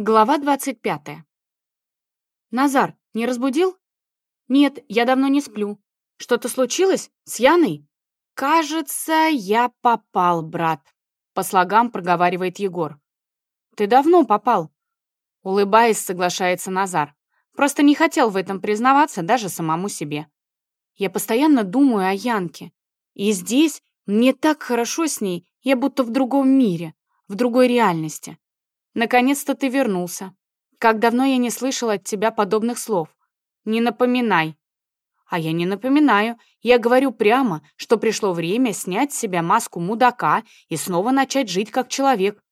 Глава 25. «Назар, не разбудил?» «Нет, я давно не сплю. Что-то случилось? С Яной?» «Кажется, я попал, брат», — по слогам проговаривает Егор. «Ты давно попал?» Улыбаясь, соглашается Назар. «Просто не хотел в этом признаваться даже самому себе. Я постоянно думаю о Янке. И здесь мне так хорошо с ней, я будто в другом мире, в другой реальности. Наконец-то ты вернулся. Как давно я не слышала от тебя подобных слов. Не напоминай. А я не напоминаю. Я говорю прямо, что пришло время снять с себя маску мудака и снова начать жить как человек.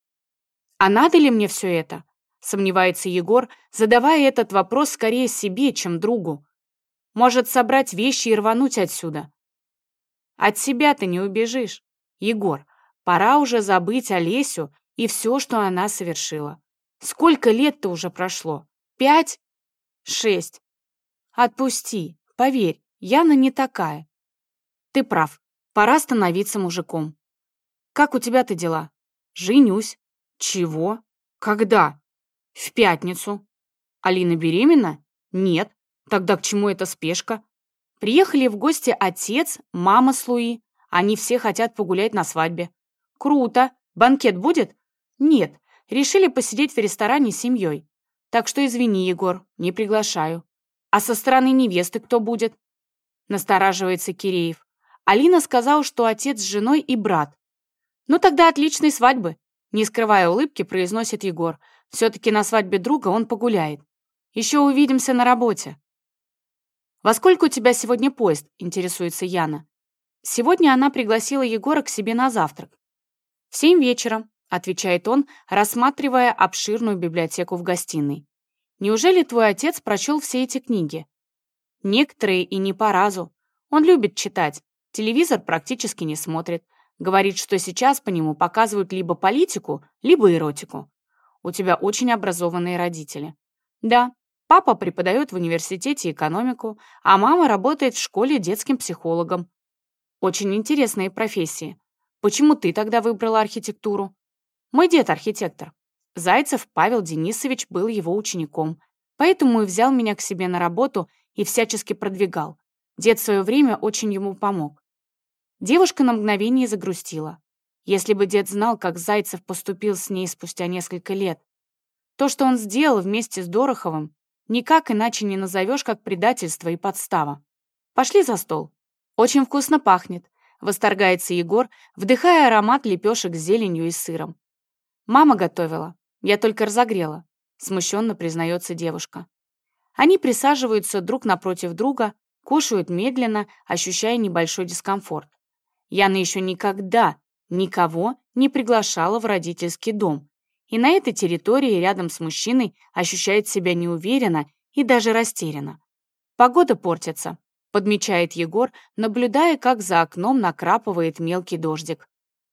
А надо ли мне все это? Сомневается Егор, задавая этот вопрос скорее себе, чем другу. Может, собрать вещи и рвануть отсюда? От себя ты не убежишь. Егор, пора уже забыть Олесю и все, что она совершила. Сколько лет-то уже прошло? Пять? Шесть. Отпусти, поверь, Яна не такая. Ты прав, пора становиться мужиком. Как у тебя-то дела? Женюсь. Чего? Когда? В пятницу. Алина беременна? Нет. Тогда к чему эта спешка? Приехали в гости отец, мама с Луи. Они все хотят погулять на свадьбе. Круто. Банкет будет? «Нет, решили посидеть в ресторане с семьей. Так что извини, Егор, не приглашаю. А со стороны невесты кто будет?» Настораживается Киреев. Алина сказала, что отец с женой и брат. «Ну тогда отличной свадьбы!» Не скрывая улыбки, произносит Егор. «Все-таки на свадьбе друга он погуляет. Еще увидимся на работе». «Во сколько у тебя сегодня поезд?» — интересуется Яна. Сегодня она пригласила Егора к себе на завтрак. В семь вечера, — отвечает он, рассматривая обширную библиотеку в гостиной. «Неужели твой отец прочел все эти книги?» «Некоторые и не по разу. Он любит читать. Телевизор практически не смотрит. Говорит, что сейчас по нему показывают либо политику, либо эротику. У тебя очень образованные родители». «Да, папа преподает в университете экономику, а мама работает в школе детским психологом. Очень интересные профессии. Почему ты тогда выбрала архитектуру?» Мой дед архитектор. Зайцев Павел Денисович был его учеником, поэтому и взял меня к себе на работу и всячески продвигал. Дед в свое время очень ему помог. Девушка на мгновение загрустила. Если бы дед знал, как Зайцев поступил с ней спустя несколько лет. То, что он сделал вместе с Дороховым, никак иначе не назовешь, как предательство и подстава. Пошли за стол. Очень вкусно пахнет, восторгается Егор, вдыхая аромат лепешек с зеленью и сыром. «Мама готовила. Я только разогрела», — смущенно признается девушка. Они присаживаются друг напротив друга, кушают медленно, ощущая небольшой дискомфорт. Яна еще никогда никого не приглашала в родительский дом, и на этой территории рядом с мужчиной ощущает себя неуверенно и даже растерянно. Погода портится, подмечает Егор, наблюдая, как за окном накрапывает мелкий дождик.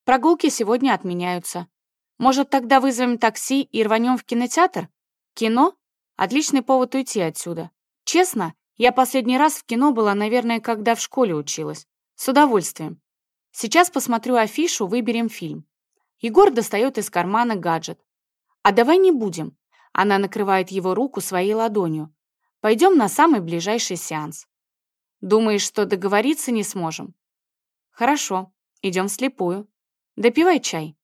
Прогулки сегодня отменяются. Может, тогда вызовем такси и рванем в кинотеатр? Кино? Отличный повод уйти отсюда. Честно, я последний раз в кино была, наверное, когда в школе училась. С удовольствием. Сейчас посмотрю афишу, выберем фильм. Егор достает из кармана гаджет. А давай не будем. Она накрывает его руку своей ладонью. Пойдем на самый ближайший сеанс. Думаешь, что договориться не сможем? Хорошо, идем вслепую. Допивай чай.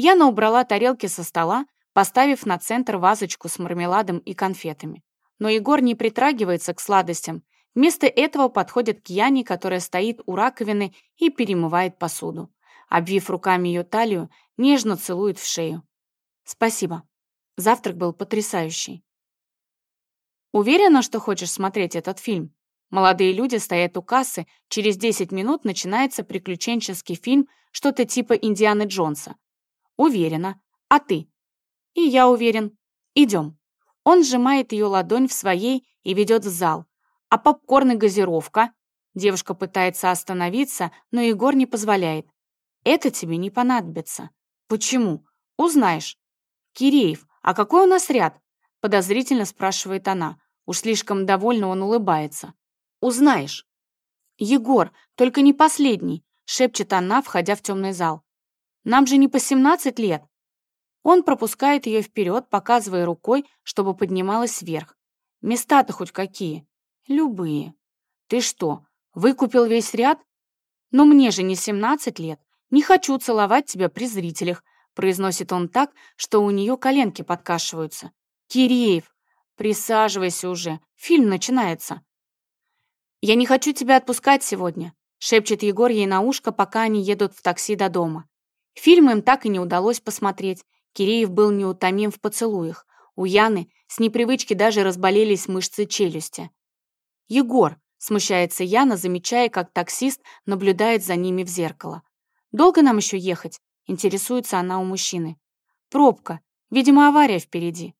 Яна убрала тарелки со стола, поставив на центр вазочку с мармеладом и конфетами. Но Егор не притрагивается к сладостям. Вместо этого подходит к Яне, которая стоит у раковины и перемывает посуду. Обвив руками ее талию, нежно целует в шею. «Спасибо. Завтрак был потрясающий». «Уверена, что хочешь смотреть этот фильм?» Молодые люди стоят у кассы, через 10 минут начинается приключенческий фильм, что-то типа Индианы Джонса. Уверена. А ты? И я уверен. Идем. Он сжимает ее ладонь в своей и ведет в зал. А попкорн и газировка? Девушка пытается остановиться, но Егор не позволяет. Это тебе не понадобится. Почему? Узнаешь. Киреев, а какой у нас ряд? Подозрительно спрашивает она. Уж слишком довольно он улыбается. Узнаешь. Егор, только не последний, шепчет она, входя в темный зал. Нам же не по 17 лет. Он пропускает ее вперед, показывая рукой, чтобы поднималась вверх. Места-то хоть какие? Любые. Ты что, выкупил весь ряд? Но мне же не 17 лет. Не хочу целовать тебя при зрителях, произносит он так, что у нее коленки подкашиваются. Киреев, присаживайся уже, фильм начинается. Я не хочу тебя отпускать сегодня, шепчет Егор ей на ушко, пока они едут в такси до дома. Фильм им так и не удалось посмотреть. Киреев был неутомим в поцелуях. У Яны с непривычки даже разболелись мышцы челюсти. «Егор», — смущается Яна, замечая, как таксист наблюдает за ними в зеркало. «Долго нам еще ехать?» — интересуется она у мужчины. «Пробка. Видимо, авария впереди».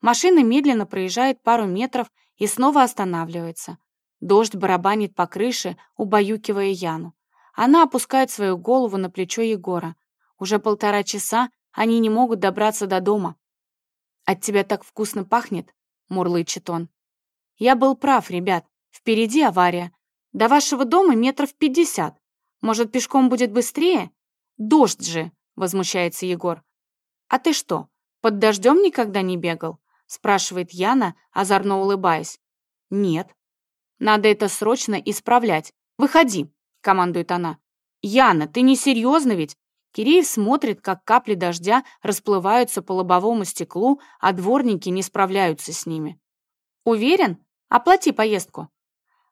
Машина медленно проезжает пару метров и снова останавливается. Дождь барабанит по крыше, убаюкивая Яну. Она опускает свою голову на плечо Егора. Уже полтора часа они не могут добраться до дома. «От тебя так вкусно пахнет», — мурлычет он. «Я был прав, ребят. Впереди авария. До вашего дома метров пятьдесят. Может, пешком будет быстрее? Дождь же!» — возмущается Егор. «А ты что, под дождем никогда не бегал?» — спрашивает Яна, озорно улыбаясь. «Нет». «Надо это срочно исправлять. Выходи», — командует она. «Яна, ты не серьезно ведь? Киреев смотрит, как капли дождя расплываются по лобовому стеклу, а дворники не справляются с ними. «Уверен? Оплати поездку».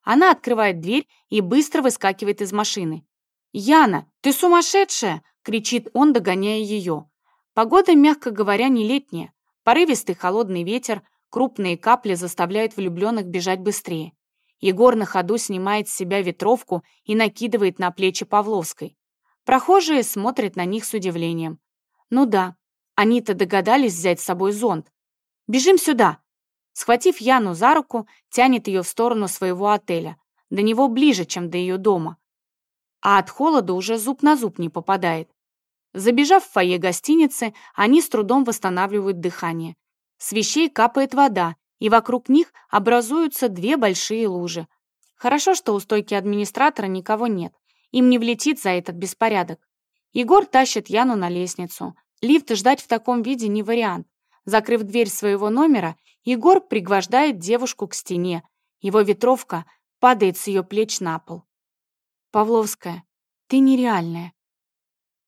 Она открывает дверь и быстро выскакивает из машины. «Яна, ты сумасшедшая!» — кричит он, догоняя ее. Погода, мягко говоря, не летняя. Порывистый холодный ветер, крупные капли заставляют влюбленных бежать быстрее. Егор на ходу снимает с себя ветровку и накидывает на плечи Павловской. Прохожие смотрят на них с удивлением. Ну да, они-то догадались взять с собой зонт. «Бежим сюда!» Схватив Яну за руку, тянет ее в сторону своего отеля. До него ближе, чем до ее дома. А от холода уже зуб на зуб не попадает. Забежав в фойе гостиницы, они с трудом восстанавливают дыхание. С вещей капает вода, и вокруг них образуются две большие лужи. Хорошо, что у стойки администратора никого нет. Им не влетит за этот беспорядок. Егор тащит Яну на лестницу. Лифт ждать в таком виде не вариант. Закрыв дверь своего номера, Егор пригвождает девушку к стене. Его ветровка падает с ее плеч на пол. «Павловская, ты нереальная».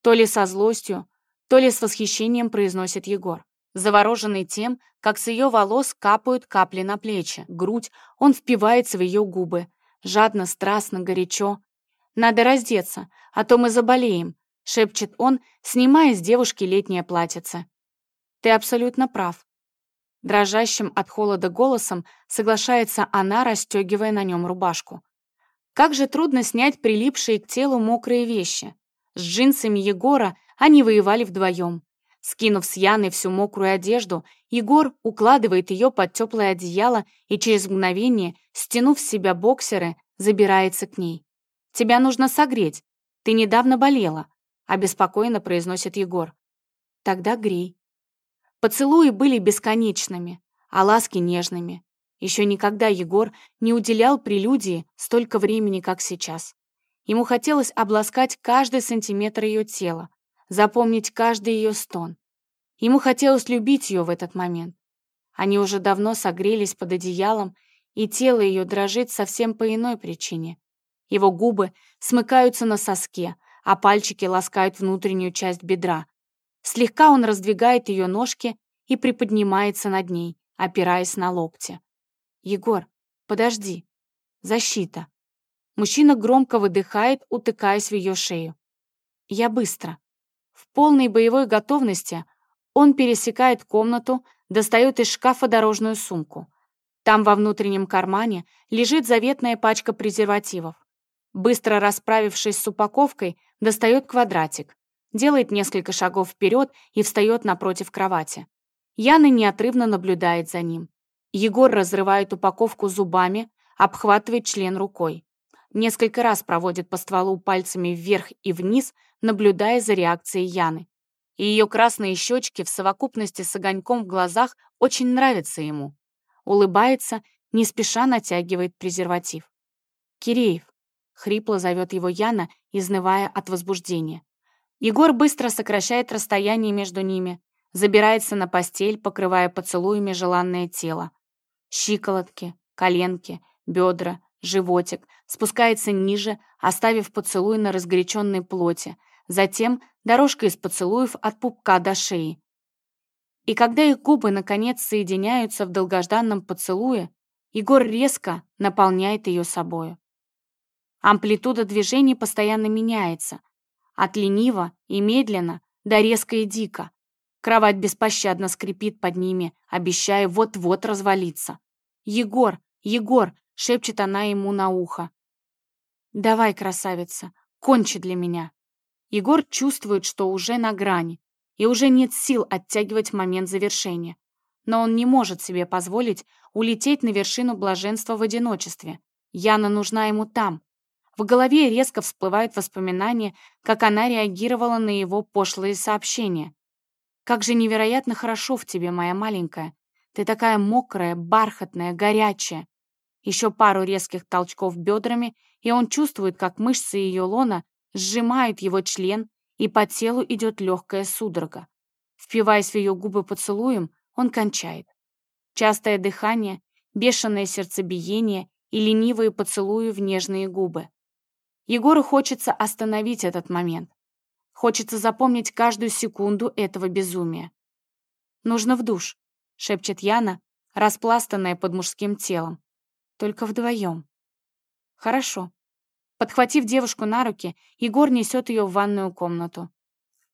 То ли со злостью, то ли с восхищением произносит Егор. Завороженный тем, как с ее волос капают капли на плечи, грудь, он впивается в ее губы. Жадно, страстно, горячо. Надо раздеться, а то мы заболеем», — шепчет он, снимая с девушки летнее платьице. «Ты абсолютно прав». Дрожащим от холода голосом соглашается она, расстегивая на нем рубашку. Как же трудно снять прилипшие к телу мокрые вещи. С джинсами Егора они воевали вдвоем. Скинув с Яной всю мокрую одежду, Егор укладывает ее под теплое одеяло и через мгновение, стянув с себя боксеры, забирается к ней. Тебя нужно согреть. Ты недавно болела», — обеспокоенно произносит Егор. «Тогда грей». Поцелуи были бесконечными, а ласки нежными. Еще никогда Егор не уделял прелюдии столько времени, как сейчас. Ему хотелось обласкать каждый сантиметр ее тела, запомнить каждый ее стон. Ему хотелось любить ее в этот момент. Они уже давно согрелись под одеялом, и тело ее дрожит совсем по иной причине. Его губы смыкаются на соске, а пальчики ласкают внутреннюю часть бедра. Слегка он раздвигает ее ножки и приподнимается над ней, опираясь на локти. «Егор, подожди. Защита». Мужчина громко выдыхает, утыкаясь в ее шею. «Я быстро». В полной боевой готовности он пересекает комнату, достает из шкафа дорожную сумку. Там во внутреннем кармане лежит заветная пачка презервативов. Быстро расправившись с упаковкой, достает квадратик, делает несколько шагов вперед и встает напротив кровати. Яна неотрывно наблюдает за ним. Егор разрывает упаковку зубами, обхватывает член рукой. Несколько раз проводит по стволу пальцами вверх и вниз, наблюдая за реакцией Яны. Ее красные щечки в совокупности с огоньком в глазах очень нравятся ему. Улыбается, не спеша натягивает презерватив. «Киреев, Хрипло зовет его Яна, изнывая от возбуждения. Егор быстро сокращает расстояние между ними, забирается на постель, покрывая поцелуями желанное тело. Щиколотки, коленки, бедра, животик, спускается ниже, оставив поцелуй на разгоряченной плоти, затем дорожка из поцелуев от пупка до шеи. И когда их губы наконец соединяются в долгожданном поцелуе, Егор резко наполняет ее собою. Амплитуда движений постоянно меняется, от лениво и медленно до резко и дико. Кровать беспощадно скрипит под ними, обещая вот-вот развалиться. «Егор! Егор!» — шепчет она ему на ухо. «Давай, красавица, кончи для меня!» Егор чувствует, что уже на грани, и уже нет сил оттягивать момент завершения. Но он не может себе позволить улететь на вершину блаженства в одиночестве. Яна нужна ему там. В голове резко всплывают воспоминания, как она реагировала на его пошлые сообщения. «Как же невероятно хорошо в тебе, моя маленькая. Ты такая мокрая, бархатная, горячая». Еще пару резких толчков бедрами, и он чувствует, как мышцы ее лона сжимают его член, и по телу идет легкая судорога. Впиваясь в ее губы поцелуем, он кончает. Частое дыхание, бешеное сердцебиение и ленивые поцелуи в нежные губы. Егору хочется остановить этот момент. Хочется запомнить каждую секунду этого безумия. «Нужно в душ», — шепчет Яна, распластанная под мужским телом. «Только вдвоем». «Хорошо», Подхватив девушку на руки, Егор несет ее в ванную комнату.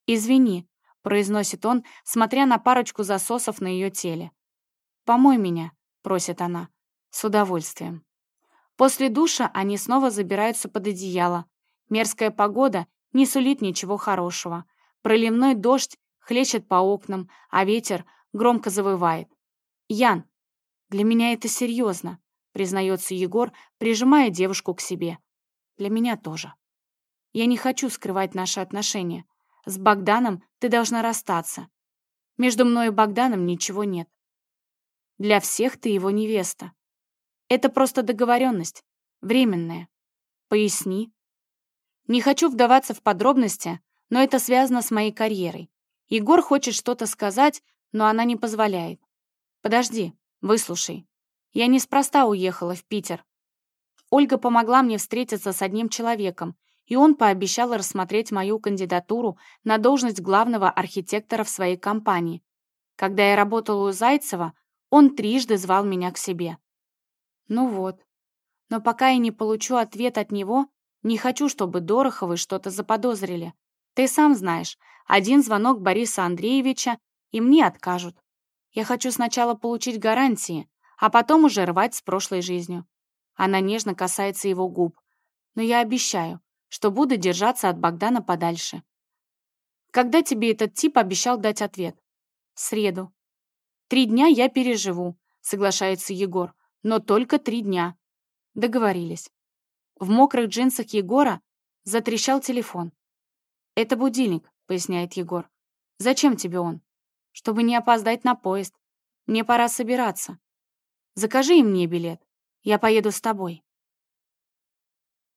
«Извини», — произносит он, смотря на парочку засосов на ее теле. «Помой меня», — просит она, — «с удовольствием». После душа они снова забираются под одеяло. Мерзкая погода не сулит ничего хорошего. Проливной дождь хлещет по окнам, а ветер громко завывает. «Ян, для меня это серьезно», — признается Егор, прижимая девушку к себе. Для меня тоже. Я не хочу скрывать наши отношения. С Богданом ты должна расстаться. Между мной и Богданом ничего нет. Для всех ты его невеста. Это просто договоренность, временная. Поясни. Не хочу вдаваться в подробности, но это связано с моей карьерой. Егор хочет что-то сказать, но она не позволяет. Подожди, выслушай. Я неспроста уехала в Питер. Ольга помогла мне встретиться с одним человеком, и он пообещал рассмотреть мою кандидатуру на должность главного архитектора в своей компании. Когда я работала у Зайцева, он трижды звал меня к себе. Ну вот. Но пока я не получу ответ от него, не хочу, чтобы Дороховы что-то заподозрили. Ты сам знаешь, один звонок Бориса Андреевича, и мне откажут. Я хочу сначала получить гарантии, а потом уже рвать с прошлой жизнью. Она нежно касается его губ. Но я обещаю, что буду держаться от Богдана подальше. Когда тебе этот тип обещал дать ответ? В среду. Три дня я переживу, соглашается Егор, но только три дня. Договорились. В мокрых джинсах Егора затрещал телефон. «Это будильник», — поясняет Егор. «Зачем тебе он?» «Чтобы не опоздать на поезд. Мне пора собираться. Закажи им мне билет. Я поеду с тобой.